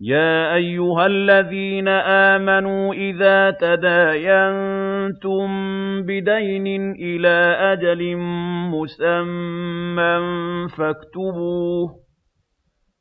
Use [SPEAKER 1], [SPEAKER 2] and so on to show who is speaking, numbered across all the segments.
[SPEAKER 1] يَا أَيُّهَا الَّذِينَ آمَنُوا إِذَا تَدَايَنتُم بِدَيْنٍ إِلَىٰ أَجَلٍ مُّسَمًّى فَاكْتُبُوهُ ۚ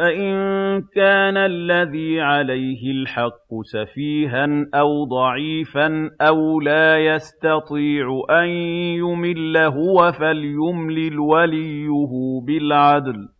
[SPEAKER 1] فَإِن كَانَ الَّذِي عَلَيْهِ الْحَقُّ سَفِيهًا أَوْ ضَعِيفًا أَوْ لَا يَسْتَطِيعُ أَن يُمِلَّ هُوَ فَلْيُمْلِلْ وَلِيُّهُ بِالْعَدْلِ ۚ